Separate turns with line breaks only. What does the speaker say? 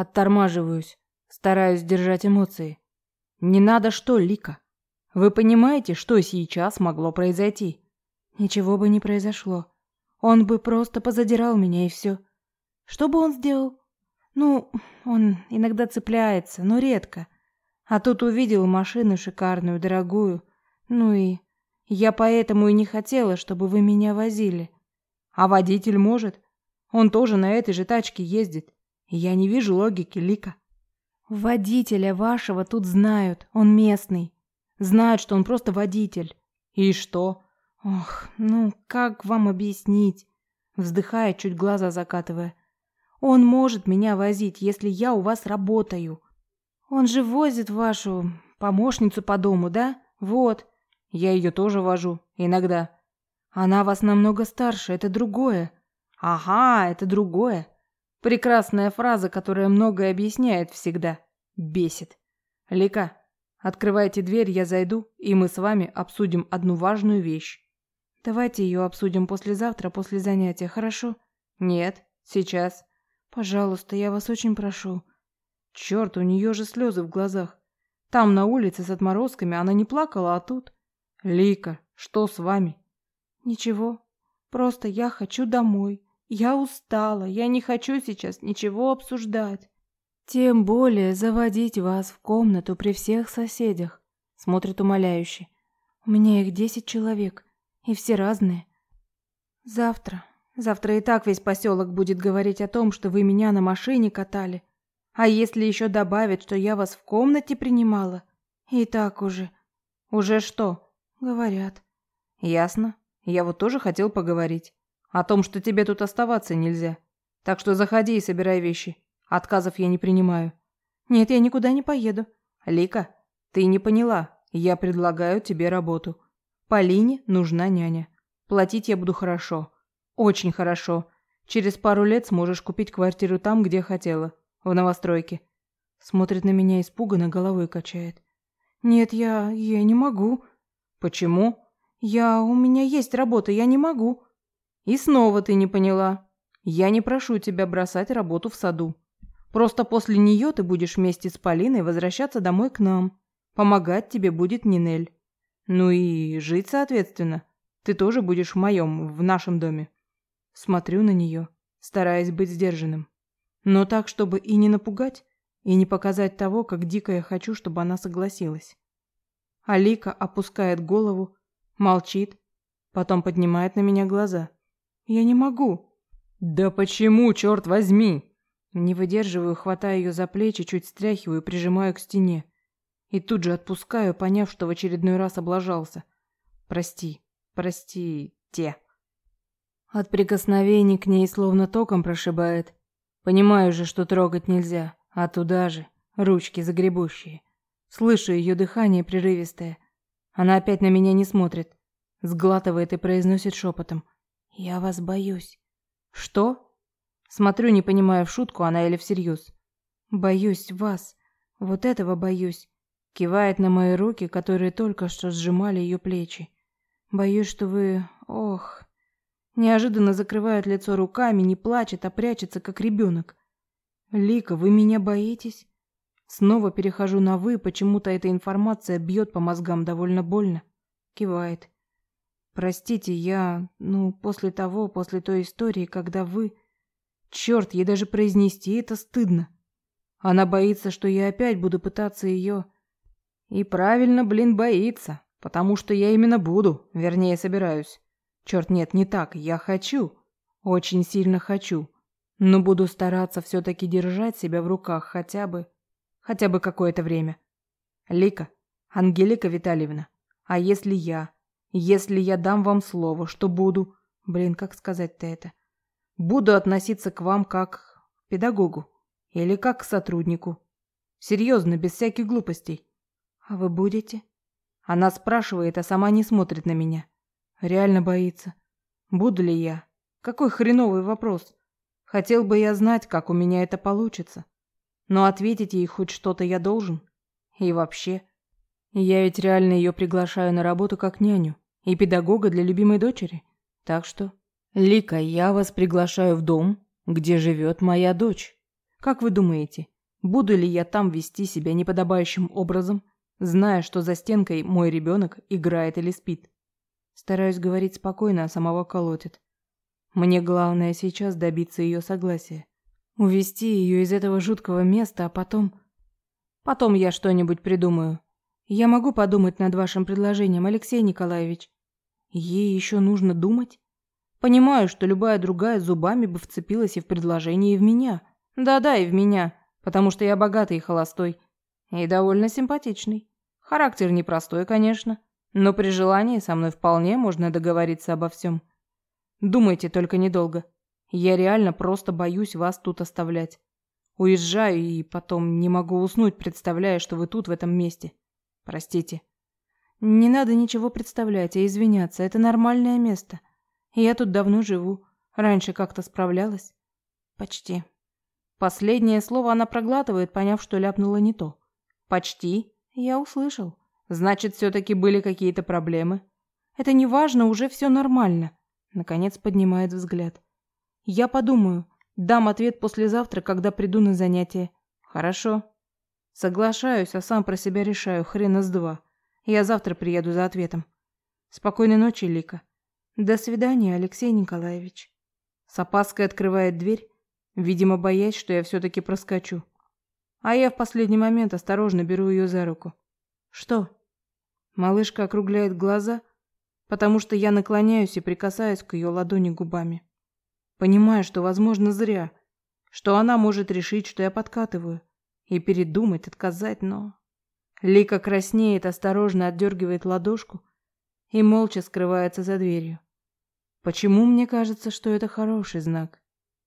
Оттормаживаюсь, стараюсь держать эмоции. Не надо что, Лика? Вы понимаете, что сейчас могло произойти? Ничего бы не произошло. Он бы просто позадирал меня и все. Что бы он сделал? Ну, он иногда цепляется, но редко. А тут увидел машину шикарную, дорогую. Ну и я поэтому и не хотела, чтобы вы меня возили. А водитель может. Он тоже на этой же тачке ездит. Я не вижу логики, Лика. Водителя вашего тут знают. Он местный. Знают, что он просто водитель. И что? Ох, ну как вам объяснить? Вздыхая, чуть глаза закатывая. Он может меня возить, если я у вас работаю. Он же возит вашу помощницу по дому, да? Вот. Я ее тоже вожу. Иногда. Она вас намного старше, это другое. Ага, это другое. Прекрасная фраза, которая многое объясняет всегда. Бесит. Лика, открывайте дверь, я зайду, и мы с вами обсудим одну важную вещь. Давайте ее обсудим послезавтра, после занятия, хорошо? Нет, сейчас. Пожалуйста, я вас очень прошу. Черт, у нее же слезы в глазах. Там на улице с отморозками она не плакала, а тут... Лика, что с вами? Ничего. Просто я хочу домой. Я устала. Я не хочу сейчас ничего обсуждать. Тем более заводить вас в комнату при всех соседях. Смотрит умоляюще. У меня их десять человек, и все разные. Завтра, Завтра и так весь поселок будет говорить о том, что вы меня на машине катали. А если еще добавить, что я вас в комнате принимала? И так уже. Уже что? Говорят. Ясно. Я вот тоже хотел поговорить. О том, что тебе тут оставаться нельзя. Так что заходи и собирай вещи. Отказов я не принимаю. Нет, я никуда не поеду. Лика, ты не поняла. Я предлагаю тебе работу. Полине нужна няня. Платить я буду хорошо. Очень хорошо. Через пару лет сможешь купить квартиру там, где хотела, в новостройке. Смотрит на меня испуганно, головой качает. Нет, я я не могу. Почему? Я у меня есть работа, я не могу. И снова ты не поняла. Я не прошу тебя бросать работу в саду. Просто после нее ты будешь вместе с Полиной возвращаться домой к нам. Помогать тебе будет Нинель. Ну и жить, соответственно. Ты тоже будешь в моем, в нашем доме. Смотрю на нее, стараясь быть сдержанным. Но так, чтобы и не напугать, и не показать того, как дико я хочу, чтобы она согласилась. Алика опускает голову, молчит, потом поднимает на меня глаза. Я не могу. Да почему, черт возьми? Не выдерживаю, хватаю ее за плечи, чуть стряхиваю, прижимаю к стене. И тут же отпускаю, поняв, что в очередной раз облажался. Прости, прости, те. От прикосновений к ней словно током прошибает. Понимаю же, что трогать нельзя, а туда же ручки загребущие. Слышу ее дыхание прерывистое. Она опять на меня не смотрит, сглатывает и произносит шепотом: "Я вас боюсь". Что? Смотрю, не понимая в шутку она или всерьез. Боюсь вас. Вот этого боюсь. Кивает на мои руки, которые только что сжимали ее плечи. Боюсь, что вы, ох, Неожиданно закрывает лицо руками, не плачет, а прячется, как ребенок. «Лика, вы меня боитесь?» Снова перехожу на «вы», почему-то эта информация бьет по мозгам довольно больно. Кивает. «Простите, я... Ну, после того, после той истории, когда вы...» Черт, ей даже произнести это стыдно. Она боится, что я опять буду пытаться ее... И правильно, блин, боится, потому что я именно буду, вернее, собираюсь. Черт, нет, не так. Я хочу. Очень сильно хочу. Но буду стараться все-таки держать себя в руках хотя бы... Хотя бы какое-то время. Лика, Ангелика Витальевна, а если я... Если я дам вам слово, что буду... Блин, как сказать-то это? Буду относиться к вам как педагогу. Или как к сотруднику. Серьезно, без всяких глупостей. А вы будете? Она спрашивает, а сама не смотрит на меня. Реально боится. Буду ли я? Какой хреновый вопрос. Хотел бы я знать, как у меня это получится. Но ответить ей хоть что-то я должен. И вообще, я ведь реально ее приглашаю на работу как няню и педагога для любимой дочери. Так что, Лика, я вас приглашаю в дом, где живет моя дочь. Как вы думаете, буду ли я там вести себя неподобающим образом, зная, что за стенкой мой ребенок играет или спит? Стараюсь говорить спокойно, а самого колотит. Мне главное сейчас добиться ее согласия. Увести ее из этого жуткого места, а потом... Потом я что-нибудь придумаю. Я могу подумать над вашим предложением, Алексей Николаевич. Ей еще нужно думать? Понимаю, что любая другая зубами бы вцепилась и в предложение, и в меня. Да-да, и в меня, потому что я богатый и холостой. И довольно симпатичный. Характер непростой, конечно, но при желании со мной вполне можно договориться обо всем. Думайте только недолго. Я реально просто боюсь вас тут оставлять. Уезжаю и потом не могу уснуть, представляя, что вы тут, в этом месте. Простите. Не надо ничего представлять, а извиняться. Это нормальное место. Я тут давно живу. Раньше как-то справлялась. Почти. Последнее слово она проглатывает, поняв, что ляпнула не то. Почти. Я услышал. Значит, все-таки были какие-то проблемы. Это не важно, уже все нормально. Наконец поднимает взгляд. Я подумаю. Дам ответ послезавтра, когда приду на занятие. Хорошо. Соглашаюсь, а сам про себя решаю, хрена с два. Я завтра приеду за ответом. Спокойной ночи, Лика. До свидания, Алексей Николаевич. С опаской открывает дверь, видимо, боясь, что я все-таки проскочу. А я в последний момент осторожно беру ее за руку. Что? Малышка округляет глаза, потому что я наклоняюсь и прикасаюсь к ее ладони губами. Понимаю, что, возможно, зря, что она может решить, что я подкатываю, и передумать отказать, но... Лика краснеет, осторожно отдергивает ладошку и молча скрывается за дверью. Почему мне кажется, что это хороший знак?